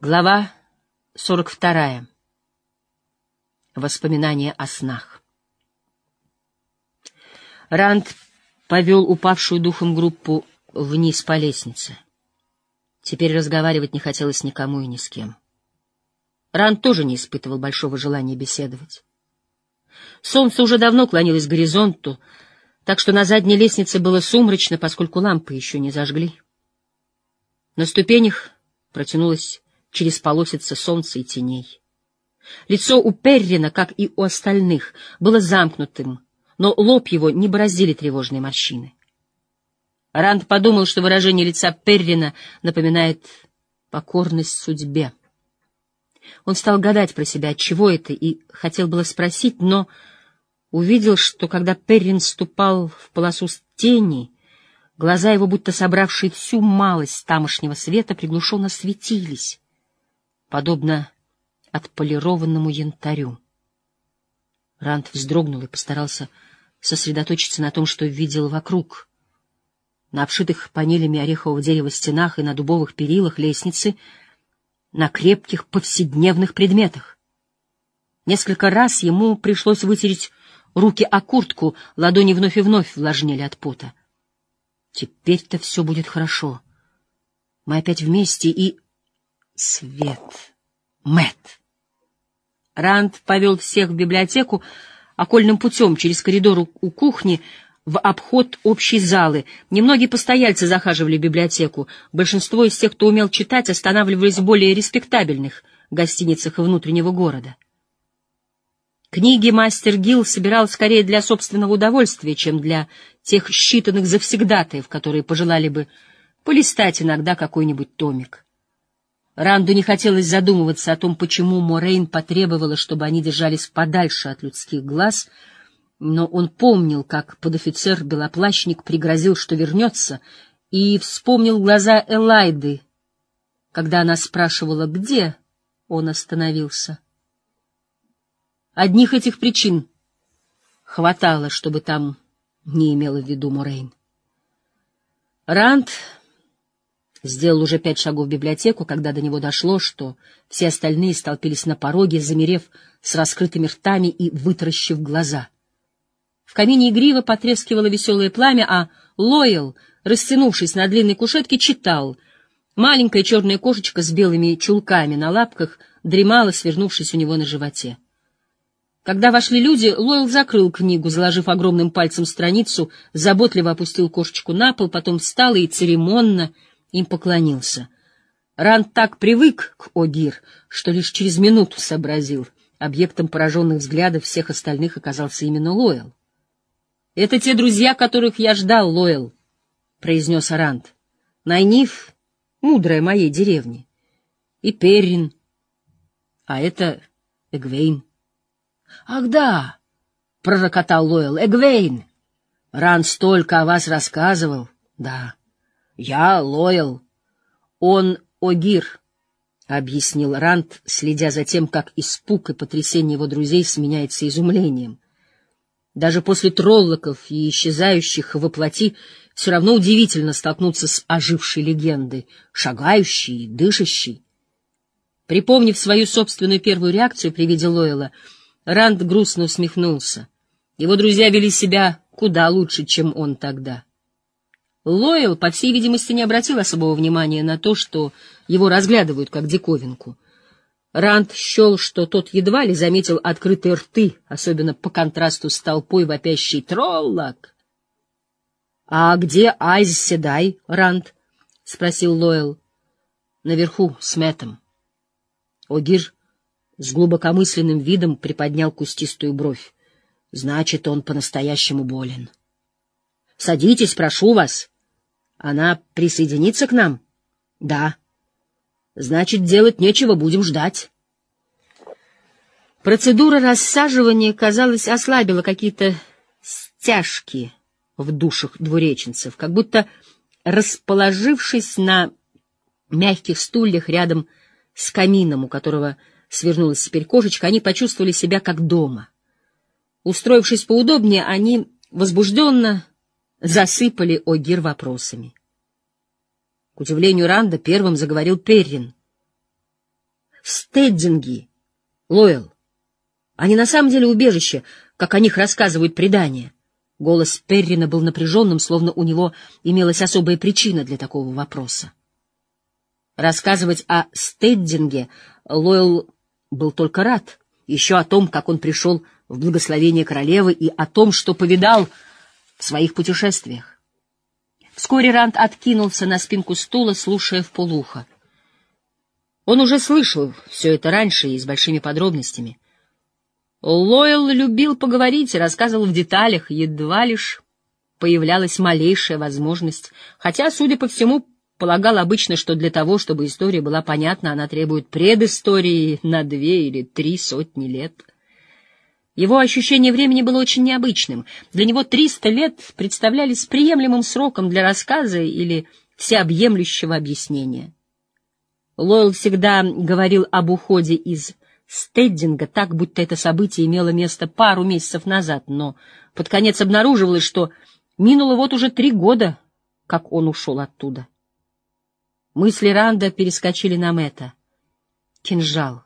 Глава 42. Воспоминания о снах. Ранд повел упавшую духом группу вниз по лестнице. Теперь разговаривать не хотелось никому и ни с кем. Ранд тоже не испытывал большого желания беседовать. Солнце уже давно клонилось к горизонту, так что на задней лестнице было сумрачно, поскольку лампы еще не зажгли. На ступенях протянулась через полосицы солнца и теней. Лицо у Перрина, как и у остальных, было замкнутым, но лоб его не бороздили тревожные морщины. Ранд подумал, что выражение лица Перрина напоминает покорность судьбе. Он стал гадать про себя, чего это, и хотел было спросить, но увидел, что когда Перрин ступал в полосу тени, глаза его, будто собравшие всю малость тамошнего света, приглушенно светились подобно отполированному янтарю. Ранд вздрогнул и постарался сосредоточиться на том, что видел вокруг. На обшитых панелями орехового дерева стенах и на дубовых перилах лестницы, на крепких повседневных предметах. Несколько раз ему пришлось вытереть руки о куртку, ладони вновь и вновь влажнели от пота. Теперь-то все будет хорошо. Мы опять вместе и свет. Мэт. Ранд повел всех в библиотеку окольным путем через коридор у кухни в обход общей залы. Немногие постояльцы захаживали в библиотеку. Большинство из тех, кто умел читать, останавливались в более респектабельных гостиницах внутреннего города. Книги мастер Гилл собирал скорее для собственного удовольствия, чем для тех считанных завсегдатаев, которые пожелали бы полистать иногда какой-нибудь томик. Ранду не хотелось задумываться о том, почему Морейн потребовала, чтобы они держались подальше от людских глаз, но он помнил, как подофицер-белоплащник пригрозил, что вернется, и вспомнил глаза Элайды, когда она спрашивала, где он остановился. Одних этих причин хватало, чтобы там не имела в виду Морейн. Ранд Сделал уже пять шагов в библиотеку, когда до него дошло, что все остальные столпились на пороге, замерев с раскрытыми ртами и вытаращив глаза. В камине игриво потрескивало веселое пламя, а Лойл, растянувшись на длинной кушетке, читал. Маленькая черная кошечка с белыми чулками на лапках дремала, свернувшись у него на животе. Когда вошли люди, Лойл закрыл книгу, заложив огромным пальцем страницу, заботливо опустил кошечку на пол, потом встал и церемонно — им поклонился. Ран так привык к Огир, что лишь через минуту сообразил. Объектом пораженных взглядов всех остальных оказался именно Лоэл. — Это те друзья, которых я ждал, Лоэл, — произнес Арант. — Найниф, мудрая моей деревни, и Перрин, а это Эгвейн. — Ах да, — пророкотал Лоэл, — Эгвейн. Ран столько о вас рассказывал. Да. Я Лойл. Он Огир, — объяснил Ранд, следя за тем, как испуг и потрясение его друзей сменяется изумлением. Даже после троллоков и исчезающих во плоти все равно удивительно столкнуться с ожившей легендой, шагающей и дышащей. Припомнив свою собственную первую реакцию при виде Лойла, Ранд грустно усмехнулся. Его друзья вели себя куда лучше, чем он тогда. Лойл, по всей видимости, не обратил особого внимания на то, что его разглядывают как диковинку. Ранд счел, что тот едва ли заметил открытые рты, особенно по контрасту с толпой вопящей «Троллок!». — А где Айз Седай, Ранд? — спросил Лойл. — Наверху, с Мэттом. Огир с глубокомысленным видом приподнял кустистую бровь. — Значит, он по-настоящему болен. — Садитесь, прошу вас. Она присоединится к нам? Да. Значит, делать нечего, будем ждать. Процедура рассаживания, казалось, ослабила какие-то стяжки в душах двуреченцев, как будто расположившись на мягких стульях рядом с камином, у которого свернулась теперь кошечка, они почувствовали себя как дома. Устроившись поудобнее, они возбужденно засыпали Огир вопросами. К удивлению Ранда первым заговорил Перрин. стеддинги, Лоэл. Они на самом деле убежище, как о них рассказывают предания. Голос Перрина был напряженным, словно у него имелась особая причина для такого вопроса. Рассказывать о Стеддинге Лойл был только рад, еще о том, как он пришел в благословение королевы и о том, что повидал в своих путешествиях. Вскоре Ранд откинулся на спинку стула, слушая в полухо. Он уже слышал все это раньше и с большими подробностями — Лойл любил поговорить и рассказывал в деталях, едва лишь появлялась малейшая возможность, хотя, судя по всему, полагал обычно, что для того, чтобы история была понятна, она требует предыстории на две или три сотни лет. Его ощущение времени было очень необычным. Для него триста лет представлялись приемлемым сроком для рассказа или всеобъемлющего объяснения. Лойл всегда говорил об уходе из стеддинга так, будто это событие имело место пару месяцев назад, но под конец обнаруживалось, что минуло вот уже три года, как он ушел оттуда. Мысли Ранда перескочили на Мэтта. Кинжал,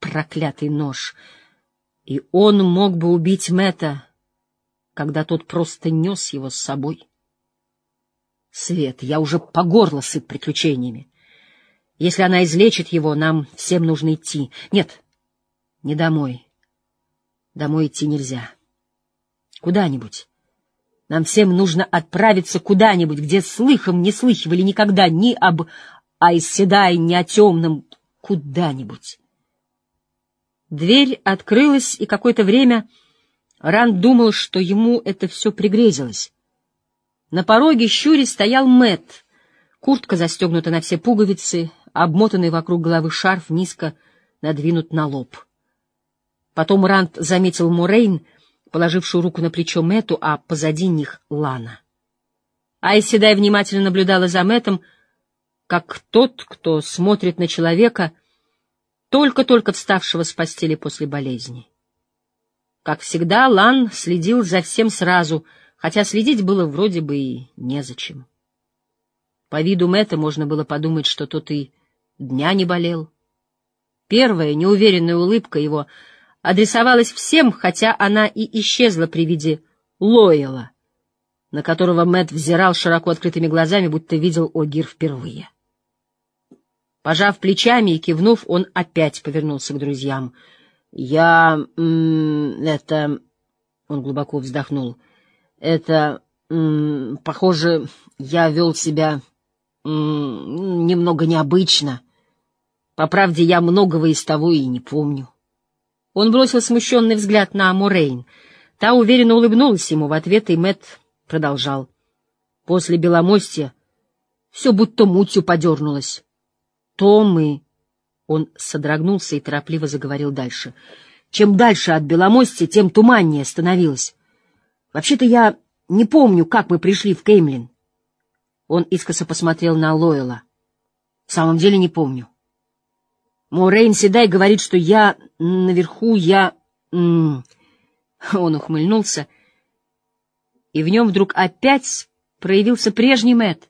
проклятый нож. И он мог бы убить Мэтта, когда тот просто нес его с собой. Свет, я уже по горло сыт приключениями. Если она излечит его, нам всем нужно идти. Нет, не домой. Домой идти нельзя. Куда-нибудь. Нам всем нужно отправиться куда-нибудь, где слыхом не слыхивали никогда ни об Айседай, ни о темном. Куда-нибудь. Дверь открылась, и какое-то время Ран думал, что ему это все пригрезилось. На пороге щури стоял Мэт. Куртка застегнута на все пуговицы, обмотанный вокруг головы шарф низко надвинут на лоб. Потом Рант заметил Мурейн, положившую руку на плечо Мэту, а позади них — Лана. Айседай внимательно наблюдала за Мэтом, как тот, кто смотрит на человека, только-только вставшего с постели после болезни. Как всегда, Лан следил за всем сразу, хотя следить было вроде бы и незачем. По виду Мэтта можно было подумать, что тот и дня не болел. Первая неуверенная улыбка его — адресовалась всем, хотя она и исчезла при виде Лойела, на которого Мэт взирал широко открытыми глазами, будто видел Огир впервые. Пожав плечами и кивнув, он опять повернулся к друзьям. — Я... это... — он глубоко вздохнул. — Это... похоже, я вел себя немного необычно. По правде, я многого из того и не помню. Он бросил смущенный взгляд на Морейн. Та уверенно улыбнулась ему в ответ, и Мэт продолжал. После Беломостья все будто мутью подернулось. То мы... Он содрогнулся и торопливо заговорил дальше. Чем дальше от Беломостья, тем туманнее становилось. Вообще-то я не помню, как мы пришли в Кеймлин. Он искоса посмотрел на Лойла. В самом деле не помню. Морейн Седай говорит, что я наверху, я... Он ухмыльнулся, и в нем вдруг опять проявился прежний Мэт.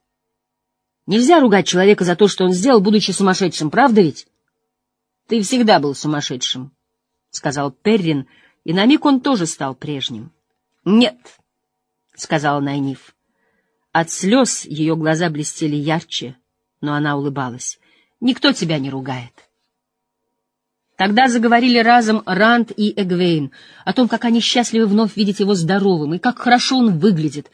Нельзя ругать человека за то, что он сделал, будучи сумасшедшим, правда ведь? Ты всегда был сумасшедшим, — сказал Перрин, и на миг он тоже стал прежним. — Нет, — сказала Найниф. От слез ее глаза блестели ярче, но она улыбалась. — Никто тебя не ругает. Тогда заговорили разом Ранд и Эгвейн о том, как они счастливы вновь видеть его здоровым и как хорошо он выглядит,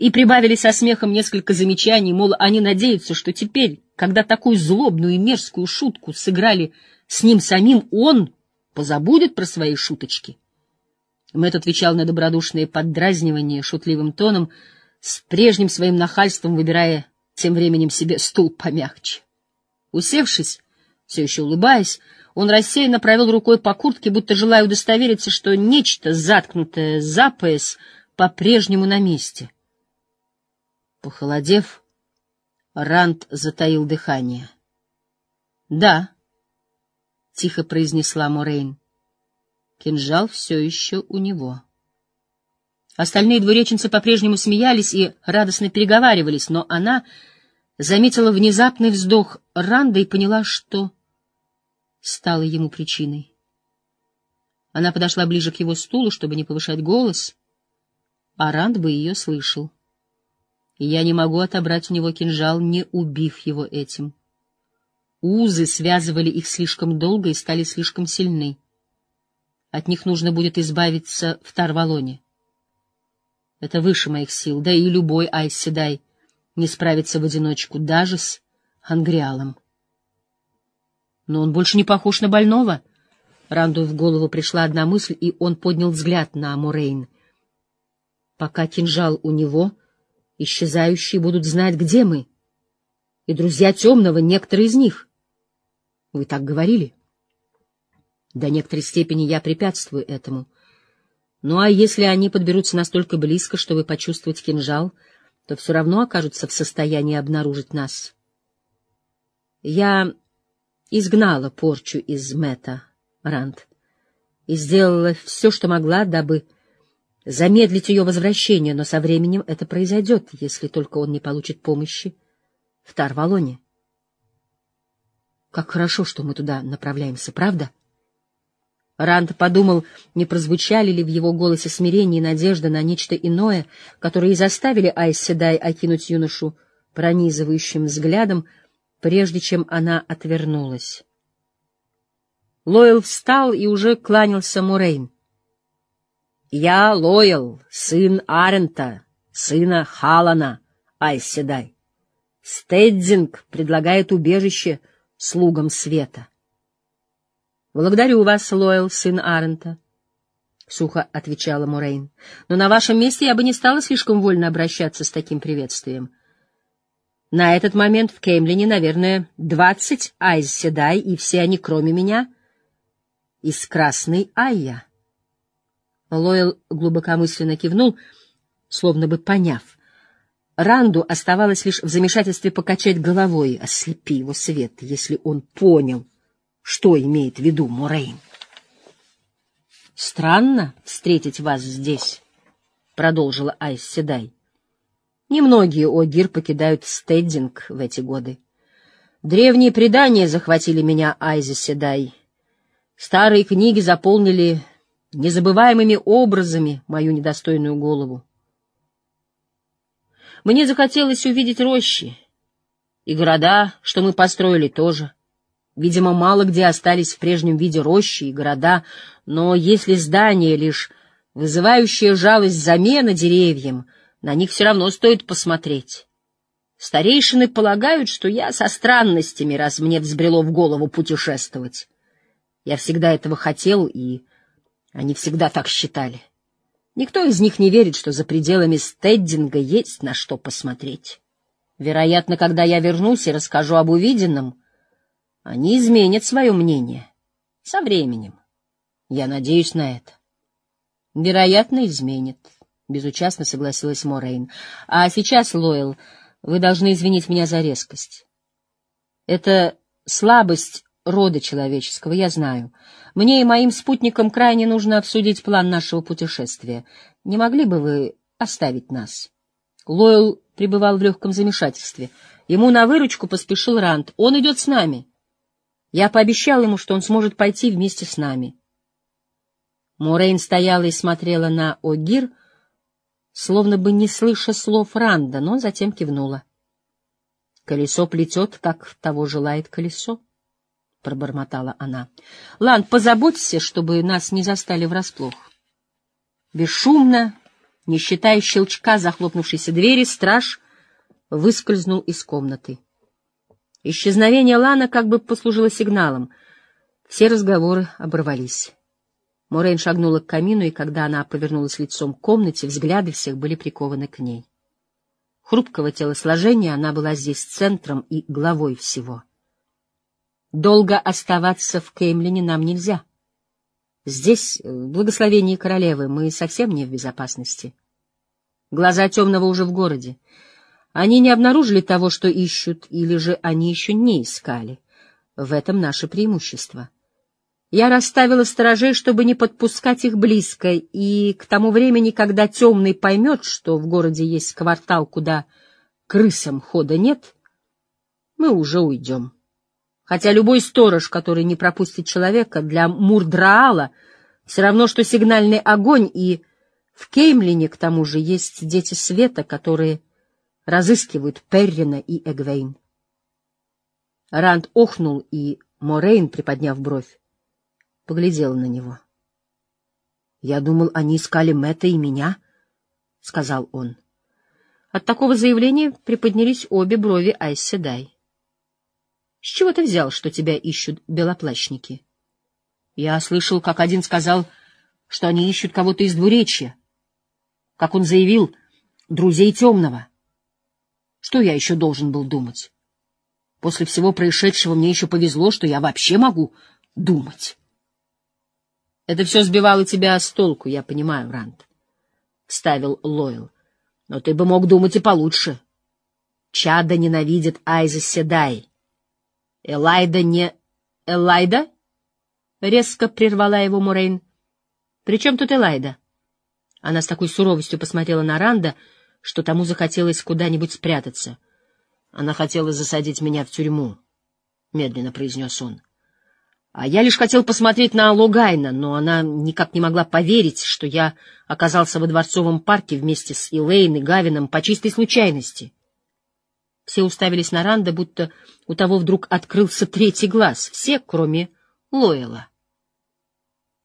и прибавили со смехом несколько замечаний, мол, они надеются, что теперь, когда такую злобную и мерзкую шутку сыграли с ним самим, он позабудет про свои шуточки. Мэтт отвечал на добродушные поддразнивания шутливым тоном, с прежним своим нахальством выбирая тем временем себе стул помягче. Усевшись, все еще улыбаясь, он рассеянно провел рукой по куртке, будто желая удостовериться, что нечто, заткнутое за пояс, по-прежнему на месте. Похолодев, Ранд затаил дыхание. — Да, — тихо произнесла Морейн. Кинжал все еще у него. Остальные двуреченцы по-прежнему смеялись и радостно переговаривались, но она заметила внезапный вздох Ранда и поняла, что стало ему причиной. Она подошла ближе к его стулу, чтобы не повышать голос, а Ранд бы ее слышал. Я не могу отобрать у него кинжал, не убив его этим. Узы связывали их слишком долго и стали слишком сильны. От них нужно будет избавиться в Тарвалоне. Это выше моих сил, да и любой Айседай не справится в одиночку, даже с Ангриалом. Но он больше не похож на больного. Ранду в голову пришла одна мысль, и он поднял взгляд на Мурейн. Пока кинжал у него, исчезающие будут знать, где мы. И друзья Темного, некоторые из них. Вы так говорили? До некоторой степени я препятствую этому. Ну а если они подберутся настолько близко, чтобы почувствовать кинжал, то все равно окажутся в состоянии обнаружить нас. Я изгнала порчу из Мэтта, Ранд, и сделала все, что могла, дабы замедлить ее возвращение, но со временем это произойдет, если только он не получит помощи в Тарвалоне. Как хорошо, что мы туда направляемся, правда? Ранд подумал, не прозвучали ли в его голосе смирение и надежда на нечто иное, которые заставили Айс Седай окинуть юношу пронизывающим взглядом, прежде чем она отвернулась. Лойл встал и уже кланялся Мурейн. «Я Лойл, сын Арента, сына Халана, Айседай. Стеддинг предлагает убежище слугам света». «Благодарю вас, Лойл, сын Арента», — сухо отвечала Мурейн. «Но на вашем месте я бы не стала слишком вольно обращаться с таким приветствием». На этот момент в Кеймлине, наверное, двадцать Айз Седай, и все они, кроме меня, из Красной Айя. Лойл глубокомысленно кивнул, словно бы поняв. Ранду оставалось лишь в замешательстве покачать головой, ослепи его свет, если он понял, что имеет в виду Морейн. «Странно встретить вас здесь», — продолжила Айс Седай. Немногие Огир покидают Стеддинг в эти годы. Древние предания захватили меня, Айзи Седай. Старые книги заполнили незабываемыми образами мою недостойную голову. Мне захотелось увидеть рощи, и города, что мы построили, тоже. Видимо, мало где остались в прежнем виде рощи и города, но если здание лишь вызывающая жалость замена деревьям — на них все равно стоит посмотреть. Старейшины полагают, что я со странностями, раз мне взбрело в голову путешествовать. Я всегда этого хотел, и они всегда так считали. Никто из них не верит, что за пределами стеддинга есть на что посмотреть. Вероятно, когда я вернусь и расскажу об увиденном, они изменят свое мнение. Со временем. Я надеюсь на это. Вероятно, изменят. Безучастно согласилась Морейн. А сейчас, Лойл, вы должны извинить меня за резкость. Это слабость рода человеческого, я знаю. Мне и моим спутникам крайне нужно обсудить план нашего путешествия. Не могли бы вы оставить нас? Лойл пребывал в легком замешательстве. Ему на выручку поспешил Рант. Он идет с нами. Я пообещал ему, что он сможет пойти вместе с нами. Морейн стояла и смотрела на Огир, словно бы не слыша слов Ранда, но затем кивнула. «Колесо плетет, как того желает колесо», — пробормотала она. «Ланд, позаботься, чтобы нас не застали врасплох». Бесшумно, не считая щелчка захлопнувшейся двери, страж выскользнул из комнаты. Исчезновение Лана как бы послужило сигналом. Все разговоры оборвались. Морейн шагнула к камину, и когда она повернулась лицом к комнате, взгляды всех были прикованы к ней. Хрупкого телосложения она была здесь центром и главой всего. Долго оставаться в Кеймлине нам нельзя. Здесь, в благословении королевы, мы совсем не в безопасности. Глаза темного уже в городе. Они не обнаружили того, что ищут, или же они еще не искали. В этом наше преимущество. Я расставила сторожей, чтобы не подпускать их близко, и к тому времени, когда темный поймет, что в городе есть квартал, куда крысам хода нет, мы уже уйдем. Хотя любой сторож, который не пропустит человека, для Мурдраала все равно, что сигнальный огонь, и в Кеймлине, к тому же, есть дети света, которые разыскивают Перрина и Эгвейн. Ранд охнул, и Морейн, приподняв бровь, поглядела на него. — Я думал, они искали Мэтта и меня, — сказал он. От такого заявления приподнялись обе брови Айседай. — С чего ты взял, что тебя ищут белоплащники? Я слышал, как один сказал, что они ищут кого-то из двуречья. Как он заявил, друзей темного. Что я еще должен был думать? После всего происшедшего мне еще повезло, что я вообще могу думать. Это все сбивало тебя с толку, я понимаю, Ранд, — вставил Лойл. Но ты бы мог думать и получше. Чада ненавидит Айза Седай. Элайда не... Элайда? — резко прервала его Мурейн. — При чем тут Элайда? Она с такой суровостью посмотрела на Ранда, что тому захотелось куда-нибудь спрятаться. — Она хотела засадить меня в тюрьму, — медленно произнес он. — А я лишь хотел посмотреть на Логайна, но она никак не могла поверить, что я оказался во дворцовом парке вместе с Илэйн и Гавином по чистой случайности. Все уставились на Ранда, будто у того вдруг открылся третий глаз, все, кроме Лоэла.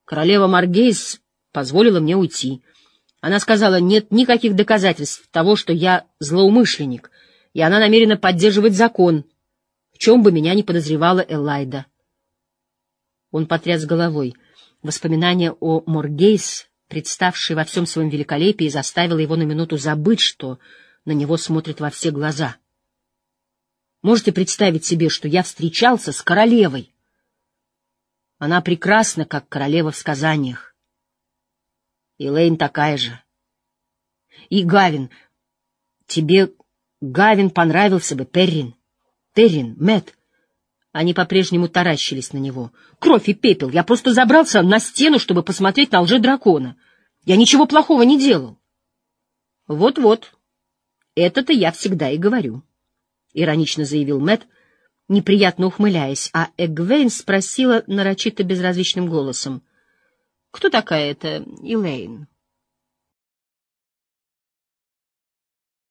Королева Маргейс позволила мне уйти. Она сказала, нет никаких доказательств того, что я злоумышленник, и она намерена поддерживать закон, в чем бы меня не подозревала Элайда. Он потряс головой. Воспоминание о Моргейс, представшее во всем своем великолепии, заставило его на минуту забыть, что на него смотрят во все глаза. Можете представить себе, что я встречался с королевой? Она прекрасна, как королева в сказаниях. И Лейн такая же. И Гавин. Тебе Гавин понравился бы, Перрин. Террин, Мэт. Они по-прежнему таращились на него. Кровь и пепел. Я просто забрался на стену, чтобы посмотреть на лже-дракона. Я ничего плохого не делал. Вот-вот. Это-то я всегда и говорю, — иронично заявил Мэт, неприятно ухмыляясь, а Эгвейн спросила нарочито безразличным голосом. — Кто такая эта Илэйн?